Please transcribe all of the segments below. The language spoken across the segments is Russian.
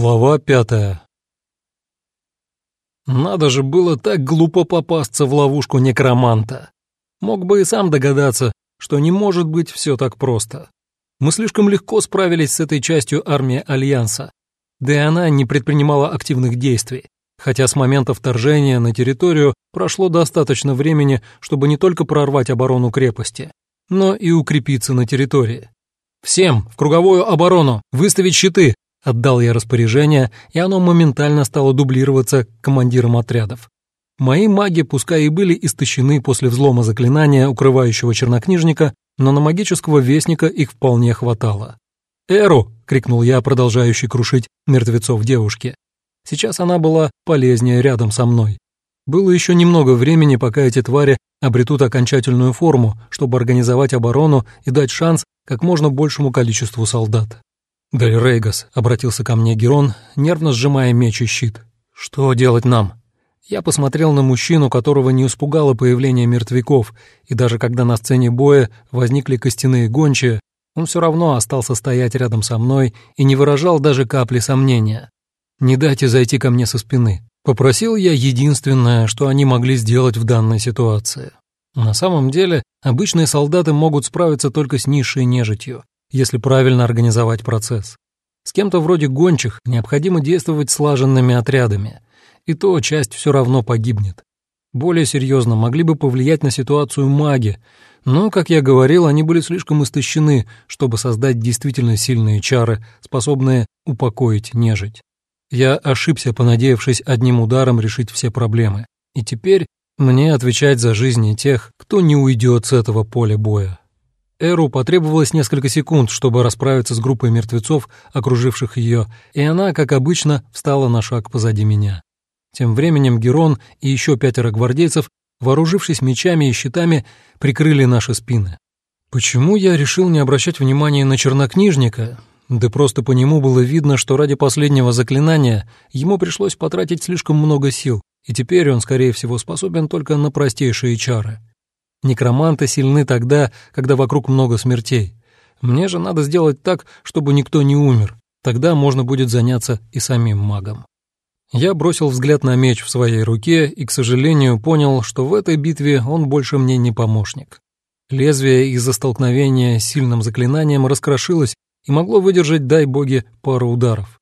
Глава пятая Надо же было так глупо попасться в ловушку некроманта. Мог бы и сам догадаться, что не может быть все так просто. Мы слишком легко справились с этой частью армии Альянса, да и она не предпринимала активных действий, хотя с момента вторжения на территорию прошло достаточно времени, чтобы не только прорвать оборону крепости, но и укрепиться на территории. «Всем в круговую оборону! Выставить щиты! Отдал я распоряжение, и оно моментально стало дублироваться командиром отрядов. Мои маги, пускай и были истощены после взлома заклинания, укрывающего чернокнижника, но на магического вестника их вполне хватало. «Эру!» — крикнул я, продолжающий крушить мертвецов девушки. Сейчас она была полезнее рядом со мной. Было еще немного времени, пока эти твари обретут окончательную форму, чтобы организовать оборону и дать шанс как можно большему количеству солдат. «Дель Рейгас», — обратился ко мне Герон, нервно сжимая меч и щит. «Что делать нам?» Я посмотрел на мужчину, которого не испугало появление мертвяков, и даже когда на сцене боя возникли костяные гончие, он все равно остался стоять рядом со мной и не выражал даже капли сомнения. «Не дайте зайти ко мне со спины», — попросил я единственное, что они могли сделать в данной ситуации. На самом деле, обычные солдаты могут справиться только с низшей нежитью, если правильно организовать процесс. С кем-то вроде гончих необходимо действовать слаженными отрядами, и то часть все равно погибнет. Более серьезно могли бы повлиять на ситуацию маги, но, как я говорил, они были слишком истощены, чтобы создать действительно сильные чары, способные упокоить нежить. Я ошибся, понадеявшись одним ударом решить все проблемы, и теперь мне отвечать за жизни тех, кто не уйдет с этого поля боя. Эру потребовалось несколько секунд, чтобы расправиться с группой мертвецов, окруживших ее, и она, как обычно, встала на шаг позади меня. Тем временем Герон и еще пятеро гвардейцев, вооружившись мечами и щитами, прикрыли наши спины. Почему я решил не обращать внимания на чернокнижника? Да просто по нему было видно, что ради последнего заклинания ему пришлось потратить слишком много сил, и теперь он, скорее всего, способен только на простейшие чары. Некроманты сильны тогда, когда вокруг много смертей. Мне же надо сделать так, чтобы никто не умер. Тогда можно будет заняться и самим магом. Я бросил взгляд на меч в своей руке и, к сожалению, понял, что в этой битве он больше мне не помощник. Лезвие из-за столкновения с сильным заклинанием раскрошилось и могло выдержать, дай боги, пару ударов.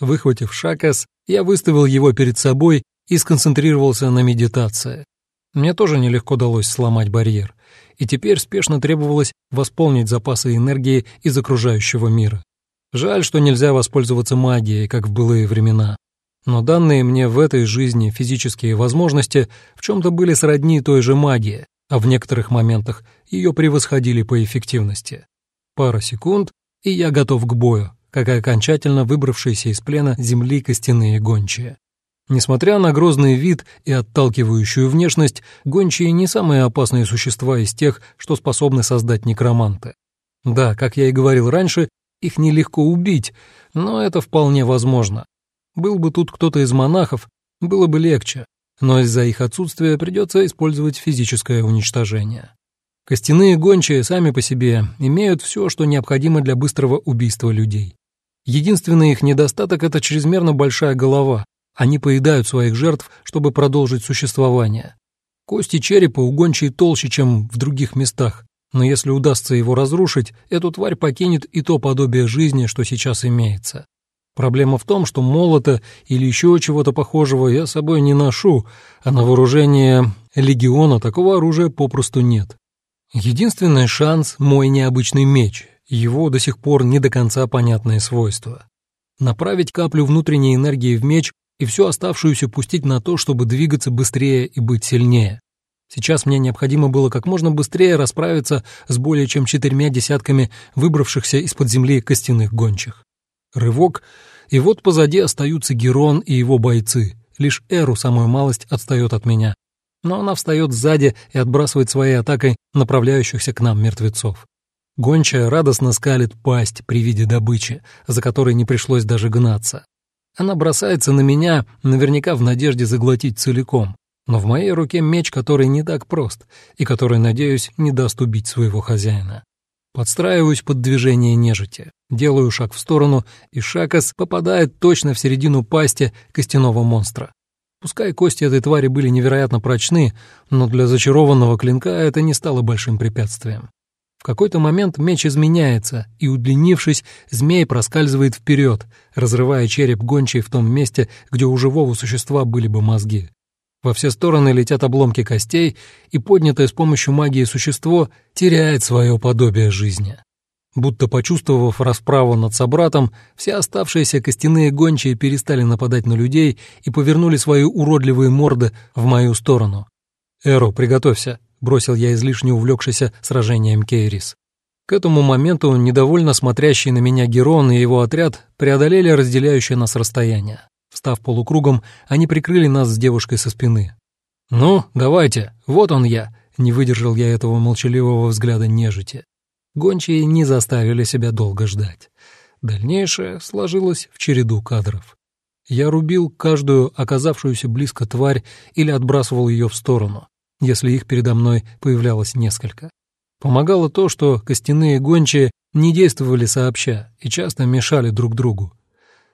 Выхватив шакас, я выставил его перед собой и сконцентрировался на медитации. Мне тоже нелегко удалось сломать барьер, и теперь спешно требовалось восполнить запасы энергии из окружающего мира. Жаль, что нельзя воспользоваться магией, как в былые времена. Но данные мне в этой жизни физические возможности в чем-то были сродни той же магии, а в некоторых моментах ее превосходили по эффективности. Пара секунд, и я готов к бою, как окончательно выбравшиеся из плена земли костяные гончие. Несмотря на грозный вид и отталкивающую внешность, гончие не самые опасные существа из тех, что способны создать некроманты. Да, как я и говорил раньше, их нелегко убить, но это вполне возможно. Был бы тут кто-то из монахов, было бы легче, но из-за их отсутствия придется использовать физическое уничтожение. Костяные гончие сами по себе имеют все, что необходимо для быстрого убийства людей. Единственный их недостаток — это чрезмерно большая голова, они поедают своих жертв, чтобы продолжить существование. Кости черепа у толще, чем в других местах, но если удастся его разрушить, эту тварь покинет и то подобие жизни, что сейчас имеется. Проблема в том, что молота или еще чего-то похожего я с собой не ношу, а на вооружение легиона такого оружия попросту нет. Единственный шанс — мой необычный меч, его до сих пор не до конца понятные свойства. Направить каплю внутренней энергии в меч и всю оставшуюся пустить на то, чтобы двигаться быстрее и быть сильнее. Сейчас мне необходимо было как можно быстрее расправиться с более чем четырьмя десятками выбравшихся из-под земли костяных гончих. Рывок, и вот позади остаются Герон и его бойцы. Лишь Эру самую малость отстает от меня. Но она встает сзади и отбрасывает своей атакой направляющихся к нам мертвецов. Гончая радостно скалит пасть при виде добычи, за которой не пришлось даже гнаться. Она бросается на меня, наверняка в надежде заглотить целиком. Но в моей руке меч, который не так прост, и который, надеюсь, не даст убить своего хозяина. Подстраиваюсь под движение нежити. Делаю шаг в сторону, и Шакас попадает точно в середину пасти костяного монстра. Пускай кости этой твари были невероятно прочны, но для зачарованного клинка это не стало большим препятствием. В какой-то момент меч изменяется, и, удлинившись, змей проскальзывает вперед, разрывая череп гончей в том месте, где у живого существа были бы мозги. Во все стороны летят обломки костей, и поднятое с помощью магии существо теряет свое подобие жизни. Будто почувствовав расправу над собратом, все оставшиеся костяные гончие перестали нападать на людей и повернули свои уродливые морды в мою сторону. «Эро, приготовься», — бросил я излишне увлекшийся сражением Кейрис. К этому моменту недовольно смотрящий на меня Герон и его отряд преодолели разделяющее нас расстояние. Встав полукругом, они прикрыли нас с девушкой со спины. «Ну, давайте, вот он я», — не выдержал я этого молчаливого взгляда нежити. Гончие не заставили себя долго ждать. Дальнейшее сложилось в череду кадров. Я рубил каждую оказавшуюся близко тварь или отбрасывал ее в сторону, если их передо мной появлялось несколько. Помогало то, что костяные гончие не действовали сообща и часто мешали друг другу.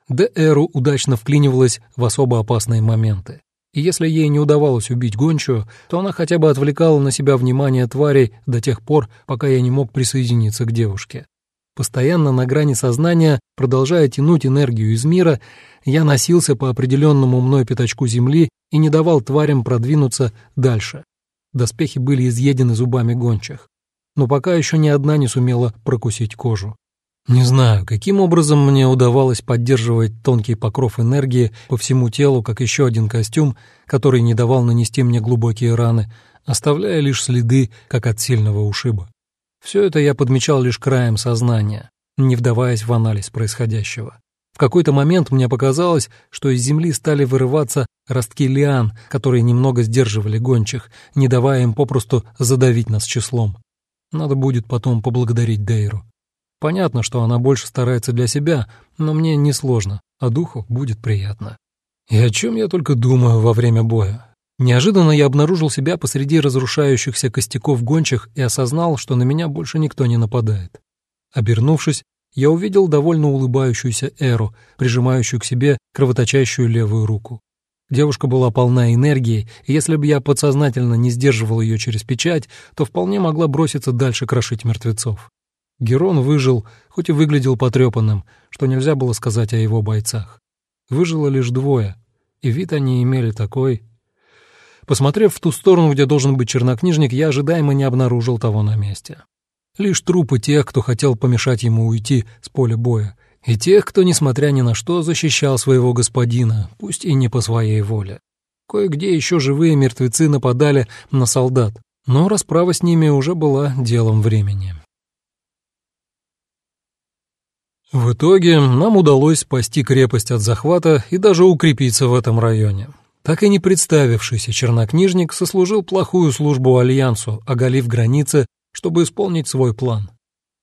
Д.Эру удачно вклинивалась в особо опасные моменты. И если ей не удавалось убить гончую, то она хотя бы отвлекала на себя внимание тварей до тех пор, пока я не мог присоединиться к девушке. Постоянно на грани сознания, продолжая тянуть энергию из мира, я носился по определенному мной пятачку земли и не давал тварям продвинуться дальше. Доспехи были изъедены зубами гончих. Но пока еще ни одна не сумела прокусить кожу. Не знаю, каким образом мне удавалось поддерживать тонкий покров энергии по всему телу, как еще один костюм, который не давал нанести мне глубокие раны, оставляя лишь следы, как от сильного ушиба. Все это я подмечал лишь краем сознания, не вдаваясь в анализ происходящего. В какой-то момент мне показалось, что из земли стали вырываться ростки лиан, которые немного сдерживали гончих, не давая им попросту задавить нас числом. Надо будет потом поблагодарить Дейру. Понятно, что она больше старается для себя, но мне не сложно, а духу будет приятно. И о чем я только думаю во время боя. Неожиданно я обнаружил себя посреди разрушающихся костяков гончих и осознал, что на меня больше никто не нападает. Обернувшись, я увидел довольно улыбающуюся Эру, прижимающую к себе кровоточащую левую руку. Девушка была полна энергии, и если бы я подсознательно не сдерживал ее через печать, то вполне могла броситься дальше крошить мертвецов. Герон выжил, хоть и выглядел потрепанным, что нельзя было сказать о его бойцах. Выжило лишь двое, и вид они имели такой... Посмотрев в ту сторону, где должен быть чернокнижник, я ожидаемо не обнаружил того на месте. Лишь трупы тех, кто хотел помешать ему уйти с поля боя, и тех, кто, несмотря ни на что, защищал своего господина, пусть и не по своей воле. Кое-где еще живые мертвецы нападали на солдат, но расправа с ними уже была делом времени. В итоге нам удалось спасти крепость от захвата и даже укрепиться в этом районе. Так и не представившийся чернокнижник сослужил плохую службу Альянсу, оголив границы, чтобы исполнить свой план.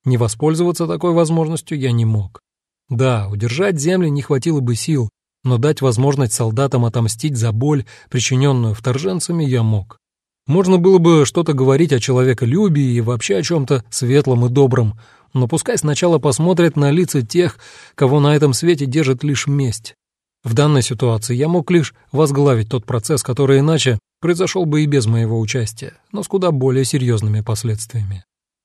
Не воспользоваться такой возможностью я не мог. Да, удержать земли не хватило бы сил, но дать возможность солдатам отомстить за боль, причиненную вторженцами, я мог. Можно было бы что-то говорить о человеколюбии и вообще о чем-то светлом и добром, но пускай сначала посмотрят на лица тех, кого на этом свете держит лишь месть. В данной ситуации я мог лишь возглавить тот процесс, который иначе произошел бы и без моего участия, но с куда более серьезными последствиями.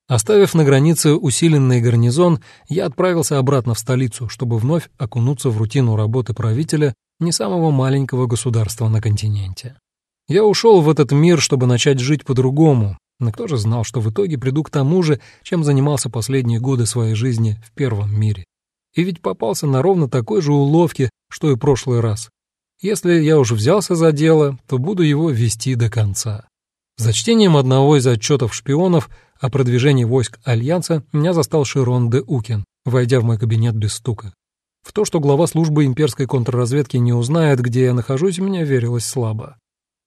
Оставив на границе усиленный гарнизон, я отправился обратно в столицу, чтобы вновь окунуться в рутину работы правителя не самого маленького государства на континенте. Я ушел в этот мир, чтобы начать жить по-другому, но кто же знал, что в итоге приду к тому же, чем занимался последние годы своей жизни в первом мире. И ведь попался на ровно такой же уловке, что и прошлый раз. Если я уже взялся за дело, то буду его вести до конца. За чтением одного из отчетов шпионов о продвижении войск Альянса меня застал Широн де Укин, войдя в мой кабинет без стука. В то, что глава службы имперской контрразведки не узнает, где я нахожусь, мне верилось слабо.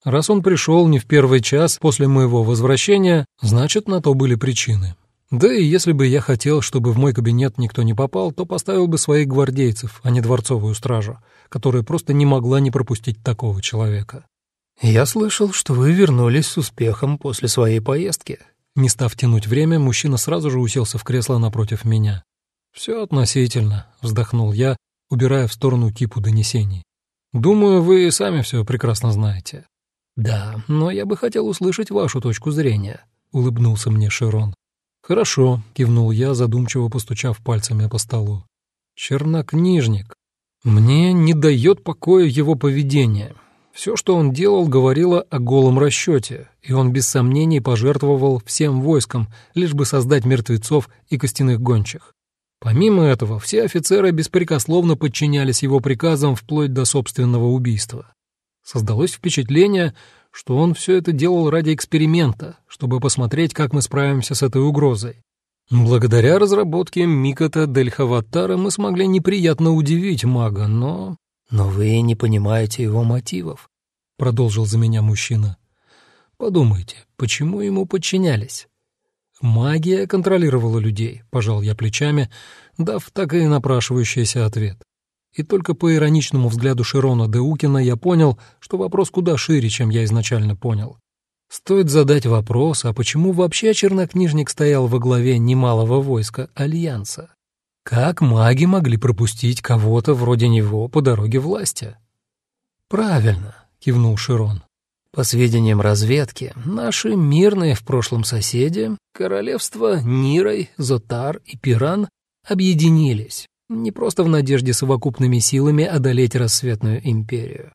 Раз он пришел не в первый час после моего возвращения, значит, на то были причины. Да и если бы я хотел, чтобы в мой кабинет никто не попал, то поставил бы своих гвардейцев, а не дворцовую стражу, которая просто не могла не пропустить такого человека. «Я слышал, что вы вернулись с успехом после своей поездки», — Не став тянуть время, мужчина сразу же уселся в кресло напротив меня. «Все относительно», — вздохнул я, убирая в сторону кипу донесений. «Думаю, вы сами все прекрасно знаете». «Да, но я бы хотел услышать вашу точку зрения», — улыбнулся мне Широн. «Хорошо», — кивнул я, задумчиво постучав пальцами по столу. «Чернокнижник. Мне не дает покоя его поведение. Все, что он делал, говорило о голом расчете, и он без сомнений пожертвовал всем войском, лишь бы создать мертвецов и костяных гончих. Помимо этого, все офицеры беспрекословно подчинялись его приказам вплоть до собственного убийства. Создалось впечатление, что он все это делал ради эксперимента, чтобы посмотреть, как мы справимся с этой угрозой. Благодаря разработке Микота Дельхаватара мы смогли неприятно удивить мага, но... «Но вы не понимаете его мотивов», — продолжил за меня мужчина. «Подумайте, почему ему подчинялись?» «Магия контролировала людей», — пожал я плечами, дав так и напрашивающийся ответ. И только по ироничному взгляду Широна Деукина я понял, что вопрос куда шире, чем я изначально понял. Стоит задать вопрос, а почему вообще чернокнижник стоял во главе немалого войска Альянса? Как маги могли пропустить кого-то вроде него по дороге власти? «Правильно», — кивнул Широн. «По сведениям разведки, наши мирные в прошлом соседи, королевства Нирой, Зотар и Пиран, объединились, не просто в надежде совокупными силами одолеть рассветную империю.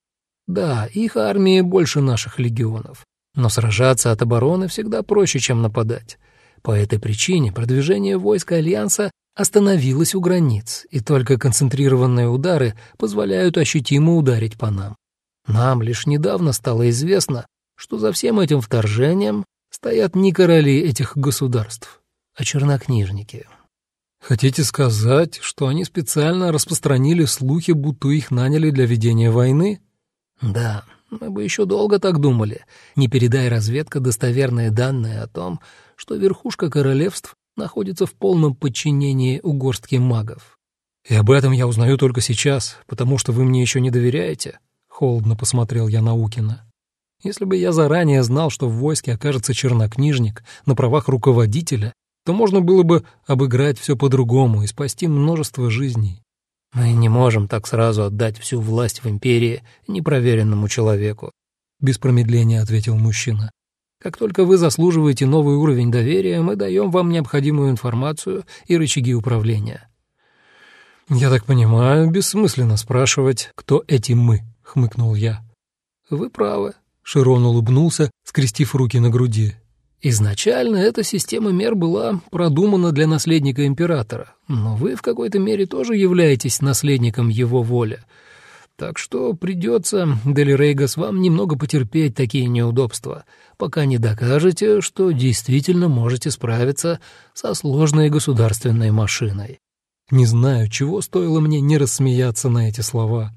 Да, их армии больше наших легионов, но сражаться от обороны всегда проще, чем нападать. По этой причине продвижение войск Альянса остановилось у границ, и только концентрированные удары позволяют ощутимо ударить по нам. Нам лишь недавно стало известно, что за всем этим вторжением стоят не короли этих государств, а чернокнижники. Хотите сказать, что они специально распространили слухи, будто их наняли для ведения войны? Да, мы бы еще долго так думали, не передай разведка достоверные данные о том, что верхушка королевств находится в полном подчинении у горстки магов. И об этом я узнаю только сейчас, потому что вы мне еще не доверяете, холодно посмотрел я на Укина. Если бы я заранее знал, что в войске окажется чернокнижник на правах руководителя, то можно было бы обыграть все по-другому и спасти множество жизней. Мы не можем так сразу отдать всю власть в империи непроверенному человеку, без промедления ответил мужчина. Как только вы заслуживаете новый уровень доверия, мы даем вам необходимую информацию и рычаги управления. Я так понимаю, бессмысленно спрашивать, кто эти мы, хмыкнул я. Вы правы, Широн улыбнулся, скрестив руки на груди. Изначально эта система мер была продумана для наследника императора, но вы в какой-то мере тоже являетесь наследником его воли. Так что придется, Делирейгас, вам немного потерпеть такие неудобства, пока не докажете, что действительно можете справиться со сложной государственной машиной. Не знаю, чего стоило мне не рассмеяться на эти слова.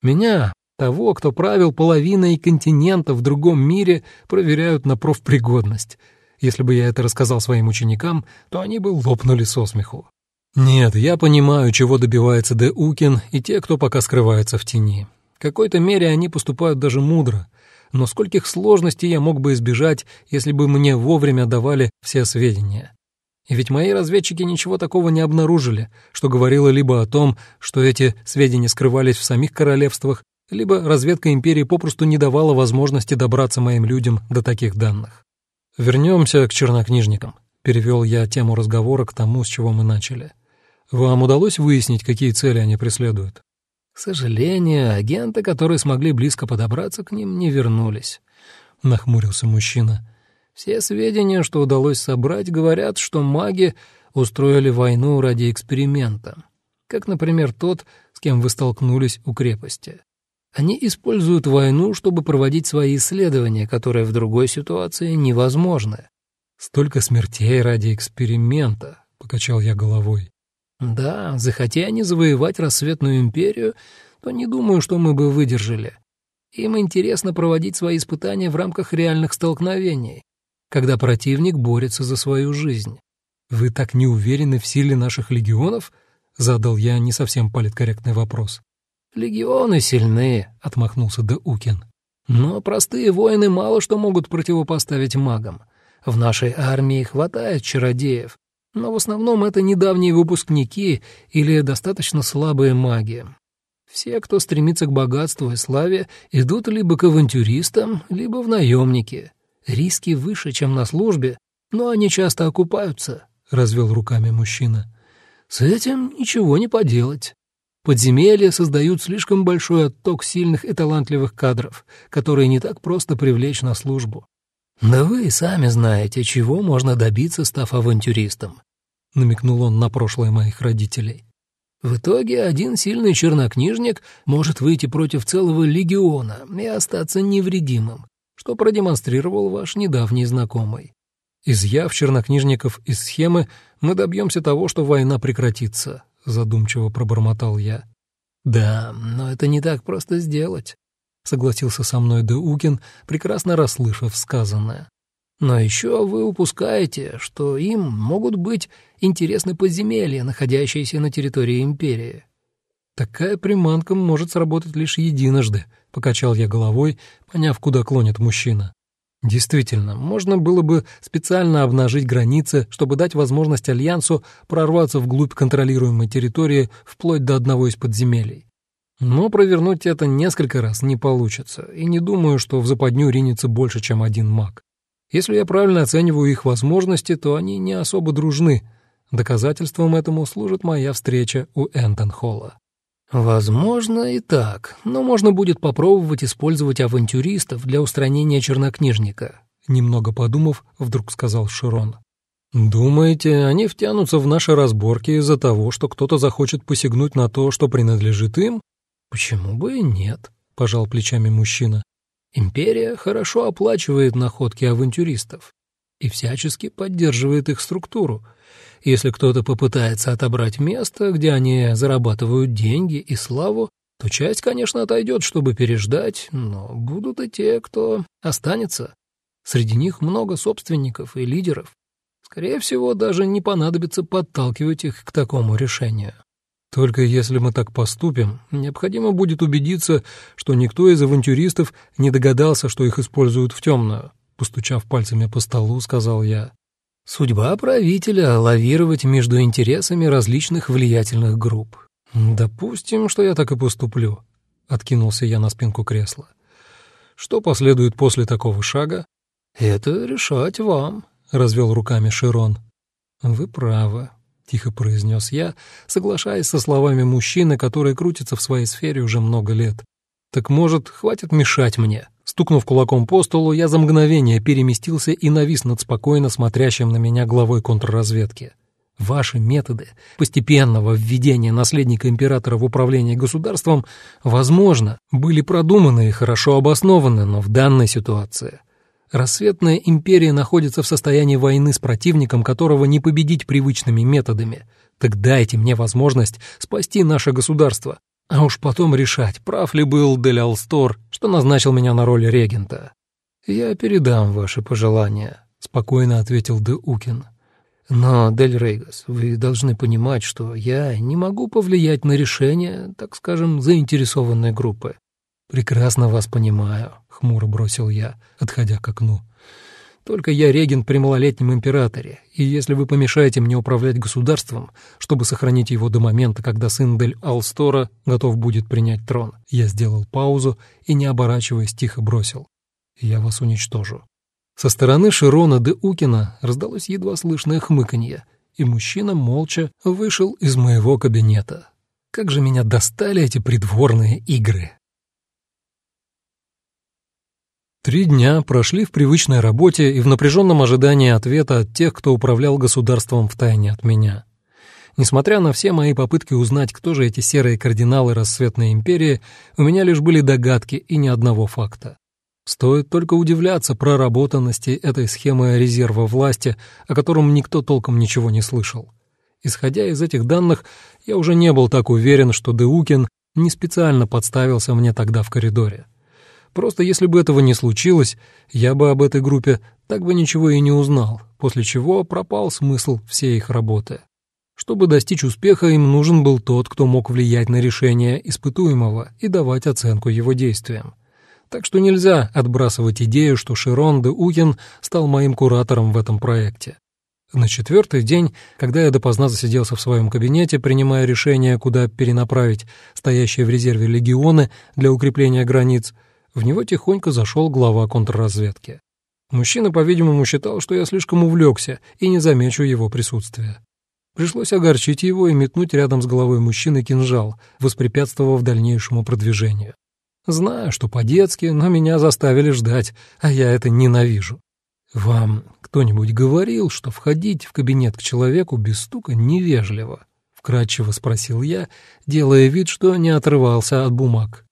Меня, того, кто правил половиной континента в другом мире, проверяют на профпригодность. Если бы я это рассказал своим ученикам, то они бы лопнули со смеху. Нет, я понимаю, чего добивается Де Укин и те, кто пока скрывается в тени. В какой-то мере они поступают даже мудро. Но скольких сложностей я мог бы избежать, если бы мне вовремя давали все сведения. И ведь мои разведчики ничего такого не обнаружили, что говорило либо о том, что эти сведения скрывались в самих королевствах, либо разведка империи попросту не давала возможности добраться моим людям до таких данных. «Вернемся к чернокнижникам», — перевел я тему разговора к тому, с чего мы начали. «Вам удалось выяснить, какие цели они преследуют?» «К сожалению, агенты, которые смогли близко подобраться к ним, не вернулись», — нахмурился мужчина. «Все сведения, что удалось собрать, говорят, что маги устроили войну ради эксперимента, как, например, тот, с кем вы столкнулись у крепости. Они используют войну, чтобы проводить свои исследования, которые в другой ситуации невозможны. Столько смертей ради эксперимента, покачал я головой. Да, захотя они завоевать рассветную империю, то не думаю, что мы бы выдержали. Им интересно проводить свои испытания в рамках реальных столкновений, когда противник борется за свою жизнь. Вы так не уверены в силе наших легионов? Задал я не совсем политкорректный вопрос. «Легионы сильны», — отмахнулся Деукин. «Но простые воины мало что могут противопоставить магам. В нашей армии хватает чародеев, но в основном это недавние выпускники или достаточно слабые маги. Все, кто стремится к богатству и славе, идут либо к авантюристам, либо в наемники. Риски выше, чем на службе, но они часто окупаются», — развел руками мужчина. «С этим ничего не поделать. Подземелья создают слишком большой отток сильных и талантливых кадров, которые не так просто привлечь на службу. Да вы и сами знаете, чего можно добиться, став авантюристом», — намекнул он на прошлое моих родителей. В итоге один сильный чернокнижник может выйти против целого легиона и остаться невредимым, что продемонстрировал ваш недавний знакомый. Изъяв чернокнижников из схемы, мы добьемся того, что война прекратится, задумчиво пробормотал я. Да, но это не так просто сделать, согласился со мной Деукин, прекрасно расслышав сказанное. Но еще вы упускаете, что им могут быть интересны подземелья, находящиеся на территории империи. Такая приманка может сработать лишь единожды, покачал я головой, поняв, куда клонит мужчина. Действительно, можно было бы специально обнажить границы, чтобы дать возможность Альянсу прорваться вглубь контролируемой территории вплоть до одного из подземелий. Но провернуть это несколько раз не получится, и не думаю, что в западню ринется больше, чем один маг. Если я правильно оцениваю их возможности, то они не особо дружны. Доказательством этому служит моя встреча у Энтон-Холла. Возможно и так, но можно будет попробовать использовать авантюристов для устранения чернокнижника. Немного подумав, вдруг сказал Широн. «Думаете, они втянутся в наши разборки из-за того, что кто-то захочет посягнуть на то, что принадлежит им?» «Почему бы и нет?» — пожал плечами мужчина. Империя хорошо оплачивает находки авантюристов и всячески поддерживает их структуру. Если кто-то попытается отобрать место, где они зарабатывают деньги и славу, то часть, конечно, отойдет, чтобы переждать, но будут и те, кто останется. Среди них много собственников и лидеров. Скорее всего, даже не понадобится подталкивать их к такому решению. Только если мы так поступим, необходимо будет убедиться, что никто из авантюристов не догадался, что их используют в темную. Постучав пальцами по столу, сказал я. Судьба правителя — лавировать между интересами различных влиятельных групп. Допустим, что я так и поступлю. Откинулся я на спинку кресла. Что последует после такого шага? Это решать вам, — развел руками Широн. Вы правы, — тихо произнес я, соглашаясь со словами мужчины, который крутится в своей сфере уже много лет. «Так, может, хватит мешать мне?» Стукнув кулаком по столу, я за мгновение переместился и навис над спокойно смотрящим на меня главой контрразведки. Ваши методы постепенного введения наследника императора в управление государством, возможно, были продуманы и хорошо обоснованы, но в данной ситуации Рассветная империя находится в состоянии войны с противником, которого не победить привычными методами. Так дайте мне возможность спасти наше государство, а уж потом решать, прав ли был Дель Алстор, что назначил меня на роль регента. «Я передам ваши пожелания», — спокойно ответил Де Укин. «Но, Дель Рейгас, вы должны понимать, что я не могу повлиять на решение, так скажем, заинтересованной группы. «Прекрасно вас понимаю», — хмуро бросил я, отходя к окну. «Только я регент при малолетнем императоре, и если вы помешаете мне управлять государством, чтобы сохранить его до момента, когда сын Дель Алстора готов будет принять трон...» Я сделал паузу и, не оборачиваясь, тихо бросил. «Я вас уничтожу». Со стороны Широна де Укина раздалось едва слышное хмыканье, и мужчина молча вышел из моего кабинета. Как же меня достали эти придворные игры! Три дня прошли в привычной работе и в напряженном ожидании ответа от тех, кто управлял государством втайне от меня. Несмотря на все мои попытки узнать, кто же эти серые кардиналы рассветной империи, у меня лишь были догадки и ни одного факта. Стоит только удивляться проработанности этой схемы резерва власти, о котором никто толком ничего не слышал. Исходя из этих данных, я уже не был так уверен, что Деукин не специально подставился мне тогда в коридоре. Просто если бы этого не случилось, я бы об этой группе так бы ничего и не узнал, после чего пропал смысл всей их работы. Чтобы достичь успеха, им нужен был тот, кто мог влиять на решение испытуемого и давать оценку его действиям. Так что нельзя отбрасывать идею, что Широн де Уген стал моим куратором в этом проекте. На четвертый день, когда я допоздна засиделся в своем кабинете, принимая решение, куда перенаправить стоящие в резерве легионы для укрепления границ, в него тихонько зашел глава контрразведки. Мужчина, по-видимому, считал, что я слишком увлекся и не замечу его присутствия. Пришлось огорчить его и метнуть рядом с головой мужчины кинжал, воспрепятствовав дальнейшему продвижению. Знаю, что по-детски, но меня заставили ждать, а я это ненавижу. Вам кто-нибудь говорил, что входить в кабинет к человеку без стука невежливо? Вкратчиво спросил я, делая вид, что не отрывался от бумаг.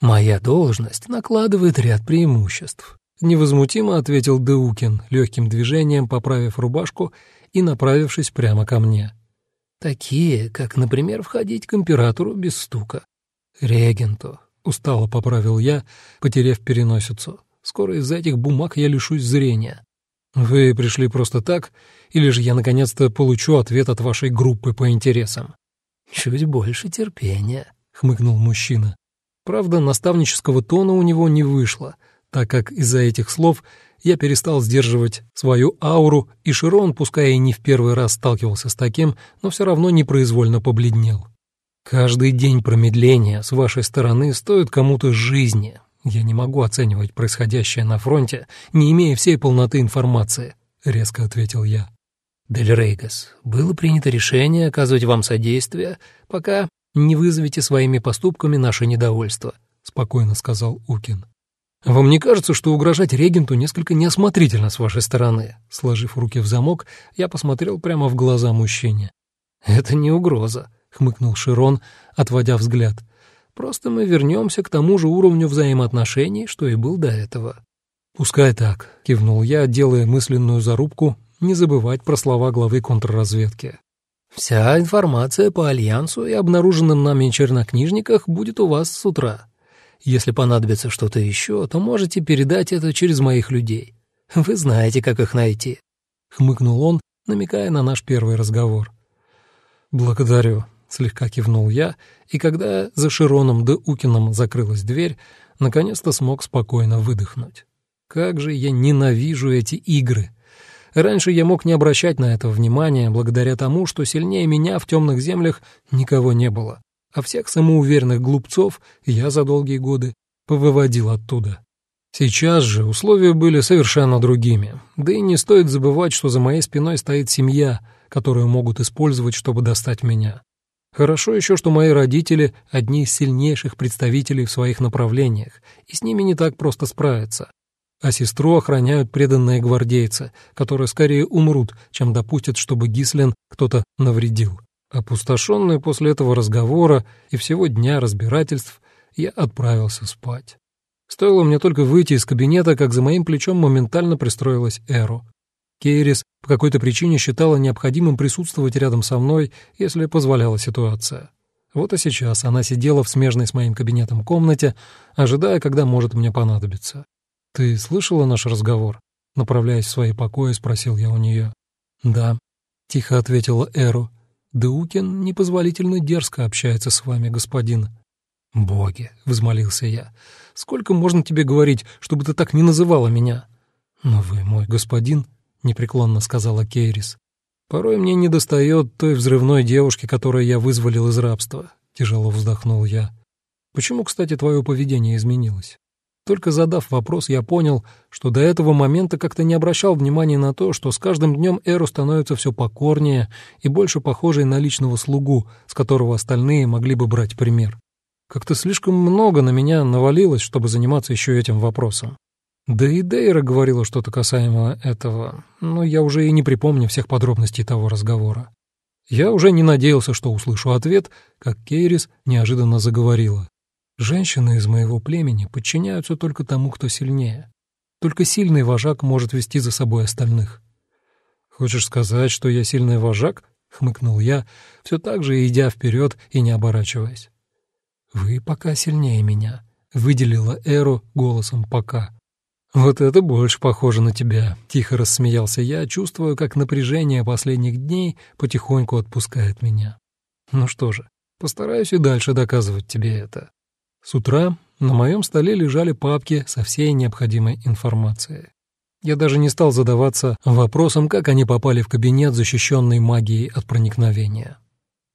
Моя должность накладывает ряд преимуществ. Невозмутимо ответил Деукин, легким движением поправив рубашку и направившись прямо ко мне. Такие, как, например, входить к императору без стука. Регенту, устало поправил я, потеряв переносицу. Скоро из-за этих бумаг я лишусь зрения. Вы пришли просто так, или же я наконец-то получу ответ от вашей группы по интересам? Чуть больше терпения, хмыкнул мужчина. Правда, наставнического тона у него не вышло, так как из-за этих слов я перестал сдерживать свою ауру, и Широн, пускай и не в первый раз сталкивался с таким, но все равно непроизвольно побледнел. «Каждый день промедления с вашей стороны стоит кому-то жизни. Я не могу оценивать происходящее на фронте, не имея всей полноты информации», — резко ответил я. «Дель Рейгас, было принято решение оказывать вам содействие, пока не вызовете своими поступками наше недовольство», — спокойно сказал Укин. «Вам не кажется, что угрожать регенту несколько неосмотрительно с вашей стороны?» Сложив руки в замок, я посмотрел прямо в глаза мужчине. «Это не угроза», — хмыкнул Широн, отводя взгляд. «Просто мы вернемся к тому же уровню взаимоотношений, что и был до этого». «Пускай так», — кивнул я, делая мысленную зарубку, не забывать про слова главы контрразведки. «Вся информация по Альянсу и обнаруженным нами чернокнижниках будет у вас с утра», если понадобится что-то еще, то можете передать это через моих людей. Вы знаете, как их найти». Хмыкнул он, намекая на наш первый разговор. «Благодарю», — слегка кивнул я, и когда за Широном да Укином закрылась дверь, наконец-то смог спокойно выдохнуть. Как же я ненавижу эти игры! Раньше я мог не обращать на это внимания, благодаря тому, что сильнее меня в темных землях никого не было а всех самоуверенных глупцов я за долгие годы повыводил оттуда. Сейчас же условия были совершенно другими, да и не стоит забывать, что за моей спиной стоит семья, которую могут использовать, чтобы достать меня. Хорошо еще, что мои родители — одни из сильнейших представителей в своих направлениях, и с ними не так просто справиться. А сестру охраняют преданные гвардейцы, которые скорее умрут, чем допустят, чтобы Гислен кто-то навредил. Опустошенный после этого разговора и всего дня разбирательств, я отправился спать. Стоило мне только выйти из кабинета, как за моим плечом моментально пристроилась Эру. Кейрис по какой-то причине считала необходимым присутствовать рядом со мной, если позволяла ситуация. Вот и сейчас она сидела в смежной с моим кабинетом комнате, ожидая, когда может мне понадобиться. «Ты слышала наш разговор?» Направляясь в свои покои, спросил я у нее. «Да», — тихо ответила Эру. Деукин непозволительно дерзко общается с вами, господин». «Боги!» — взмолился я. «Сколько можно тебе говорить, чтобы ты так не называла меня?» «Но вы мой господин», — непреклонно сказала Кейрис. «Порой мне недостает той взрывной девушки, которую я вызволил из рабства», — тяжело вздохнул я. «Почему, кстати, твое поведение изменилось?» Только задав вопрос, я понял, что до этого момента как-то не обращал внимания на то, что с каждым днем Эру становится все покорнее и больше похожей на личного слугу, с которого остальные могли бы брать пример. Как-то слишком много на меня навалилось, чтобы заниматься еще этим вопросом. Да и Дейра говорила что-то касаемо этого, но я уже и не припомню всех подробностей того разговора. Я уже не надеялся, что услышу ответ, как Кейрис неожиданно заговорила. Женщины из моего племени подчиняются только тому, кто сильнее. Только сильный вожак может вести за собой остальных. «Хочешь сказать, что я сильный вожак?» — хмыкнул я, все так же идя вперед и не оборачиваясь. «Вы пока сильнее меня», — выделила Эру голосом «пока». «Вот это больше похоже на тебя», — тихо рассмеялся я, чувствуя, как напряжение последних дней потихоньку отпускает меня. «Ну что же, постараюсь и дальше доказывать тебе это». С утра На моем столе лежали папки со всей необходимой информацией. Я даже не стал задаваться вопросом, как они попали в кабинет, защищенный магией от проникновения.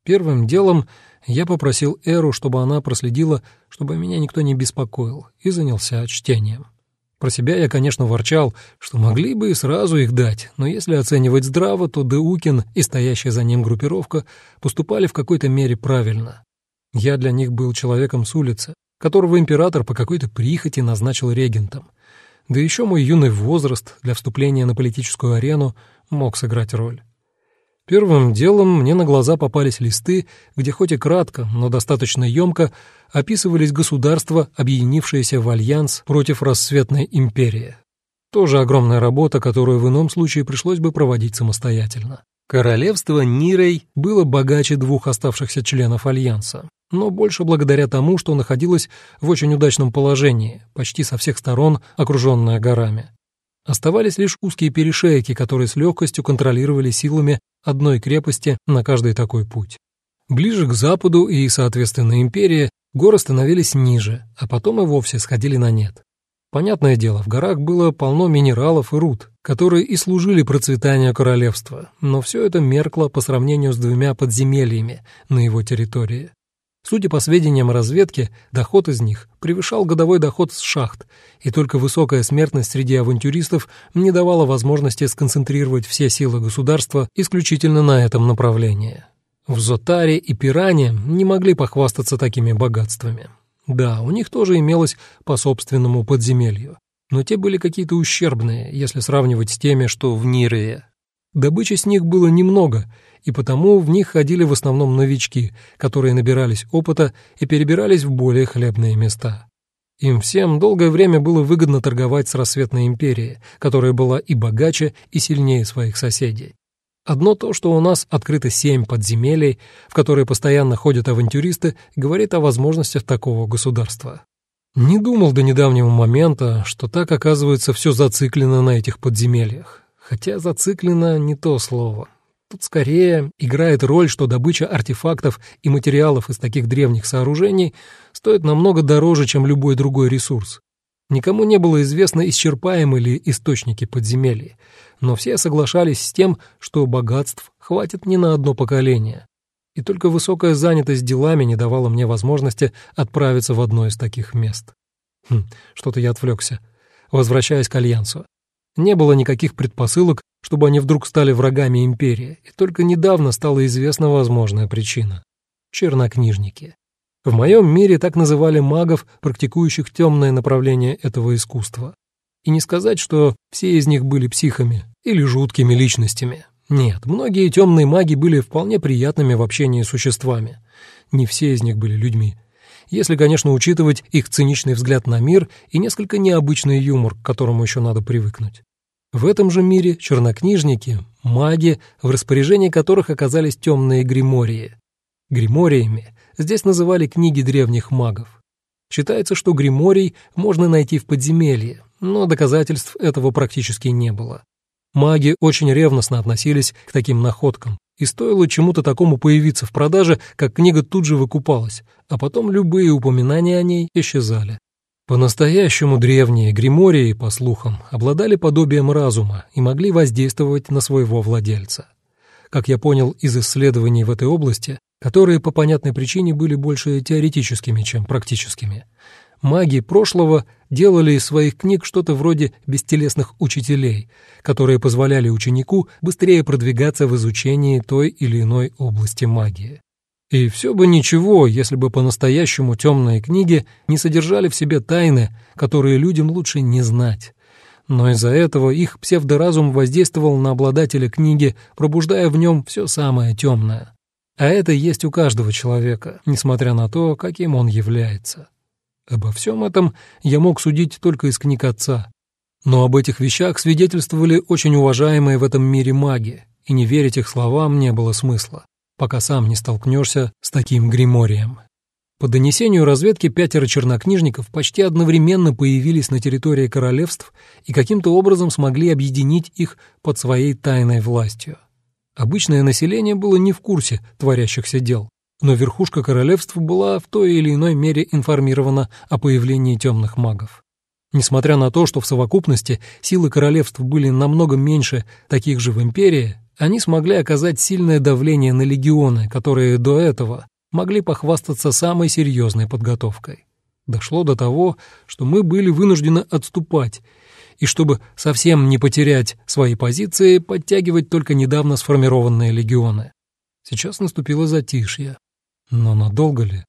Первым делом я попросил Эру, чтобы она проследила, чтобы меня никто не беспокоил, и занялся чтением. Про себя я, конечно, ворчал, что могли бы и сразу их дать, но если оценивать здраво, то Деукин и стоящая за ним группировка поступали в какой-то мере правильно. Я для них был человеком с улицы, которого император по какой-то прихоти назначил регентом. Да еще мой юный возраст для вступления на политическую арену мог сыграть роль. Первым делом мне на глаза попались листы, где хоть и кратко, но достаточно емко описывались государства, объединившиеся в альянс против рассветной империи. Тоже огромная работа, которую в ином случае пришлось бы проводить самостоятельно. Королевство Нирей было богаче двух оставшихся членов альянса, но больше благодаря тому, что находилось в очень удачном положении, почти со всех сторон окруженное горами. Оставались лишь узкие перешейки, которые с легкостью контролировали силами одной крепости на каждый такой путь. Ближе к западу и, соответственно, империи, горы становились ниже, а потом и вовсе сходили на нет. Понятное дело, в горах было полно минералов и руд, которые и служили процветанию королевства, но все это меркло по сравнению с двумя подземельями на его территории. Судя по сведениям разведки, доход из них превышал годовой доход с шахт, и только высокая смертность среди авантюристов не давала возможности сконцентрировать все силы государства исключительно на этом направлении. В Зотаре и Пиране не могли похвастаться такими богатствами. Да, у них тоже имелось по собственному подземелью, но те были какие-то ущербные, если сравнивать с теми, что в Нирее. Добычи с них было немного, и потому в них ходили в основном новички, которые набирались опыта и перебирались в более хлебные места. Им всем долгое время было выгодно торговать с рассветной империей, которая была и богаче, и сильнее своих соседей. Одно то, что у нас открыто семь подземелий, в которые постоянно ходят авантюристы, говорит о возможностях такого государства. Не думал до недавнего момента, что так, оказывается, все зациклено на этих подземельях. Хотя зациклено не то слово. Тут скорее играет роль, что добыча артефактов и материалов из таких древних сооружений стоит намного дороже, чем любой другой ресурс. Никому не было известно, исчерпаемы ли источники подземелья, но все соглашались с тем, что богатств хватит не на одно поколение. И только высокая занятость делами не давала мне возможности отправиться в одно из таких мест. Хм, что-то я отвлекся. Возвращаясь к Альянсу. Не было никаких предпосылок, чтобы они вдруг стали врагами империи, и только недавно стала известна возможная причина. Чернокнижники. В моем мире так называли магов, практикующих темное направление этого искусства. И не сказать, что все из них были психами или жуткими личностями. Нет, многие темные маги были вполне приятными в общении с существами. Не все из них были людьми если, конечно, учитывать их циничный взгляд на мир и несколько необычный юмор, к которому еще надо привыкнуть. В этом же мире чернокнижники, маги, в распоряжении которых оказались темные гримории. Гримориями здесь называли книги древних магов. Считается, что гриморий можно найти в подземелье, но доказательств этого практически не было. Маги очень ревностно относились к таким находкам, и стоило чему-то такому появиться в продаже, как книга тут же выкупалась, а потом любые упоминания о ней исчезали. По-настоящему древние гримории, по слухам, обладали подобием разума и могли воздействовать на своего владельца. Как я понял из исследований в этой области, которые по понятной причине были больше теоретическими, чем практическими, маги прошлого делали из своих книг что-то вроде бестелесных учителей, которые позволяли ученику быстрее продвигаться в изучении той или иной области магии. И все бы ничего, если бы по-настоящему темные книги не содержали в себе тайны, которые людям лучше не знать. Но из-за этого их псевдоразум воздействовал на обладателя книги, пробуждая в нем все самое темное. А это есть у каждого человека, несмотря на то, каким он является. Обо всем этом я мог судить только из книг отца. Но об этих вещах свидетельствовали очень уважаемые в этом мире маги, и не верить их словам не было смысла, пока сам не столкнешься с таким гриморием. По донесению разведки пятеро чернокнижников почти одновременно появились на территории королевств и каким-то образом смогли объединить их под своей тайной властью. Обычное население было не в курсе творящихся дел, но верхушка королевства была в той или иной мере информирована о появлении темных магов. Несмотря на то, что в совокупности силы королевств были намного меньше таких же в империи, они смогли оказать сильное давление на легионы, которые до этого могли похвастаться самой серьезной подготовкой. Дошло до того, что мы были вынуждены отступать, и чтобы совсем не потерять свои позиции, подтягивать только недавно сформированные легионы. Сейчас наступило затишье. Но надолго ли?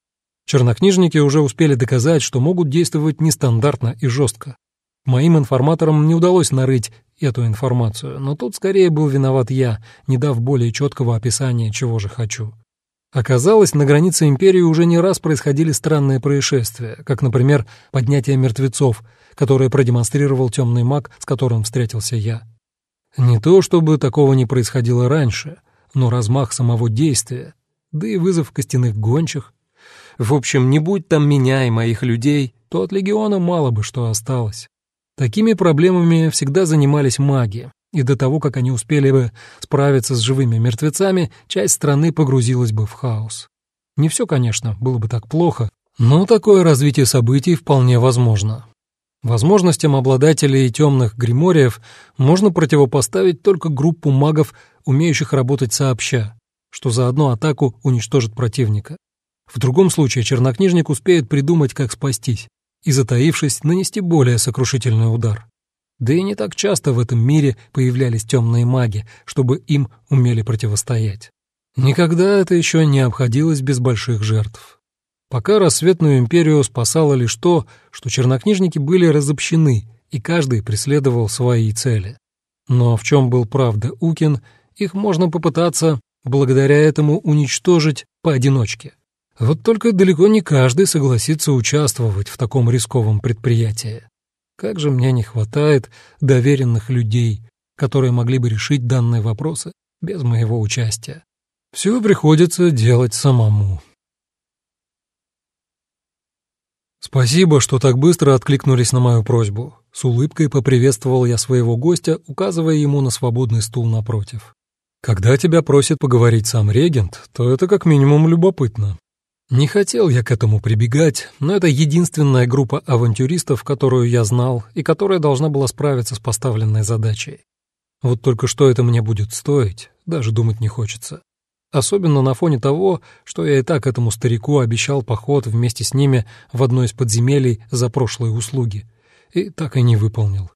Чернокнижники уже успели доказать, что могут действовать нестандартно и жестко. Моим информаторам не удалось нарыть эту информацию, но тут скорее был виноват я, не дав более четкого описания, чего же хочу. Оказалось, на границе империи уже не раз происходили странные происшествия, как, например, поднятие мертвецов, которое продемонстрировал темный маг, с которым встретился я. Не то чтобы такого не происходило раньше, но размах самого действия, да и вызов костяных гончих. В общем, не будь там меня и моих людей, то от легиона мало бы что осталось. Такими проблемами всегда занимались маги, и до того, как они успели бы справиться с живыми мертвецами, часть страны погрузилась бы в хаос. Не все, конечно, было бы так плохо, но такое развитие событий вполне возможно. Возможностям обладателей темных гримориев можно противопоставить только группу магов, умеющих работать сообща, что за одну атаку уничтожит противника. В другом случае чернокнижник успеет придумать, как спастись, и, затаившись, нанести более сокрушительный удар. Да и не так часто в этом мире появлялись темные маги, чтобы им умели противостоять. Никогда это еще не обходилось без больших жертв. Пока рассветную империю спасало лишь то, что чернокнижники были разобщены, и каждый преследовал свои цели. Но в чем был правда Укин, их можно попытаться благодаря этому уничтожить поодиночке. Вот только далеко не каждый согласится участвовать в таком рисковом предприятии. Как же мне не хватает доверенных людей, которые могли бы решить данные вопросы без моего участия. Все приходится делать самому. Спасибо, что так быстро откликнулись на мою просьбу. С улыбкой поприветствовал я своего гостя, указывая ему на свободный стул напротив. Когда тебя просит поговорить сам регент, то это как минимум любопытно. Не хотел я к этому прибегать, но это единственная группа авантюристов, которую я знал и которая должна была справиться с поставленной задачей. Вот только что это мне будет стоить, даже думать не хочется. Особенно на фоне того, что я и так этому старику обещал поход вместе с ними в одно из подземелий за прошлые услуги, и так и не выполнил.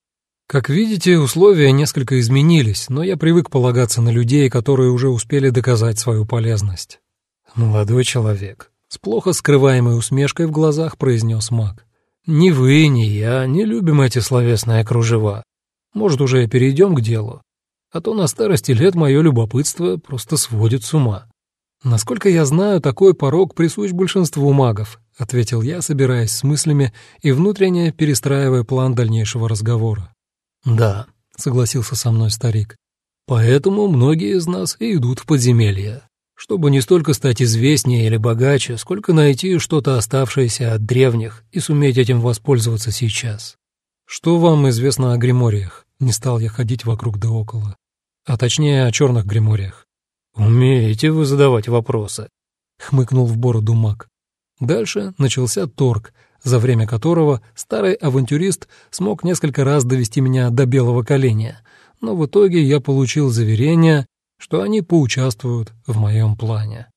Как видите, условия несколько изменились, но я привык полагаться на людей, которые уже успели доказать свою полезность. Молодой человек, с плохо скрываемой усмешкой в глазах произнес маг. «Ни вы, ни я не любим эти словесные кружева. Может, уже перейдем к делу? А то на старости лет мое любопытство просто сводит с ума». «Насколько я знаю, такой порог присущ большинству магов», — ответил я, собираясь с мыслями и внутренне перестраивая план дальнейшего разговора. «Да», — согласился со мной старик, — «поэтому многие из нас и идут в подземелья чтобы не столько стать известнее или богаче, сколько найти что-то оставшееся от древних и суметь этим воспользоваться сейчас. Что вам известно о гримориях? Не стал я ходить вокруг да около. А точнее, о черных гримориях. «Умеете вы задавать вопросы», — хмыкнул в бороду маг. Дальше начался торг, за время которого старый авантюрист смог несколько раз довести меня до белого коленя, но в итоге я получил заверение, что они поучаствуют в моем плане.